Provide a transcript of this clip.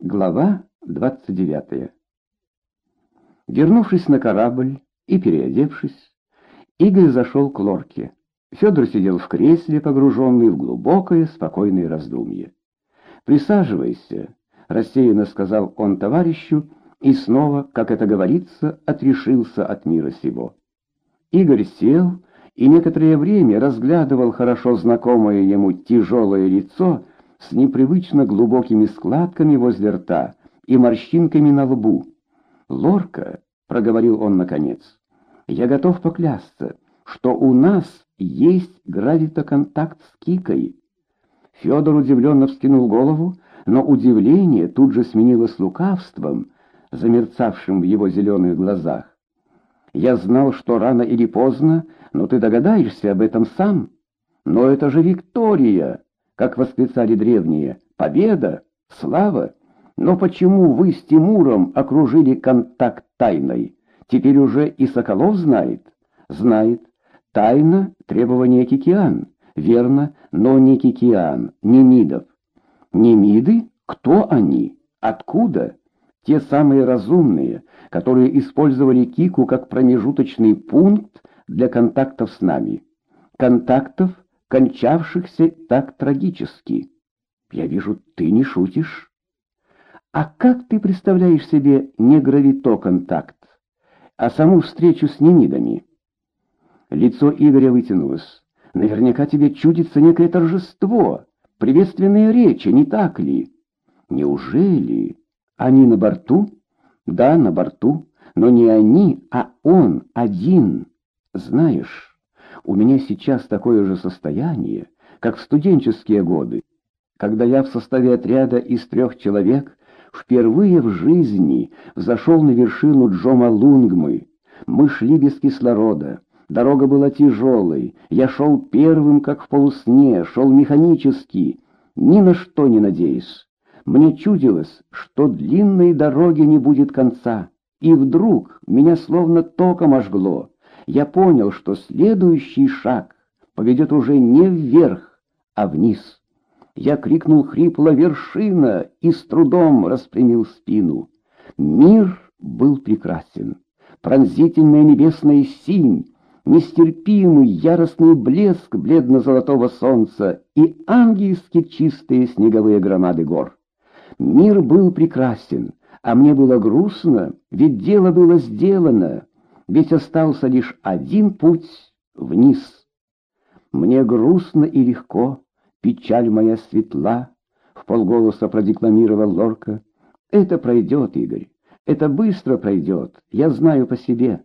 Глава 29. Вернувшись на корабль и переодевшись, Игорь зашел к лорке. Федор сидел в кресле, погруженный в глубокое, спокойное раздумье. «Присаживайся», — рассеянно сказал он товарищу, и снова, как это говорится, отрешился от мира сего. Игорь сел и некоторое время разглядывал хорошо знакомое ему тяжелое лицо, с непривычно глубокими складками возле рта и морщинками на лбу. «Лорка», — проговорил он наконец, — «я готов поклясться, что у нас есть гравитоконтакт с Кикой». Федор удивленно вскинул голову, но удивление тут же сменилось лукавством, замерцавшим в его зеленых глазах. «Я знал, что рано или поздно, но ты догадаешься об этом сам. Но это же Виктория!» Как восклицали древние, победа, слава. Но почему вы с Тимуром окружили контакт тайной? Теперь уже и Соколов знает? Знает. Тайна — требование Кикиан. Верно, но не Кикиан, не Мидов. Немиды? Кто они? Откуда? Те самые разумные, которые использовали Кику как промежуточный пункт для контактов с нами. Контактов, кончавшихся так трагически. Я вижу, ты не шутишь. А как ты представляешь себе не гравито-контакт, а саму встречу с Ненидами? Лицо Игоря вытянулось. Наверняка тебе чудится некое торжество, приветственные речи, не так ли? Неужели они на борту? Да, на борту, но не они, а он один. Знаешь... У меня сейчас такое же состояние, как в студенческие годы, когда я в составе отряда из трех человек впервые в жизни взошел на вершину Джома Лунгмы. Мы шли без кислорода. Дорога была тяжелой. Я шел первым, как в полусне, шел механически, ни на что не надеясь. Мне чудилось, что длинной дороги не будет конца. И вдруг меня словно током ожгло я понял, что следующий шаг поведет уже не вверх, а вниз. Я крикнул хрипло «Вершина!» и с трудом распрямил спину. Мир был прекрасен. Пронзительная небесная синь, нестерпимый яростный блеск бледно-золотого солнца и ангельски чистые снеговые громады гор. Мир был прекрасен, а мне было грустно, ведь дело было сделано ведь остался лишь один путь вниз. Мне грустно и легко, печаль моя светла, в полголоса продекламировал Лорка. Это пройдет, Игорь, это быстро пройдет, я знаю по себе.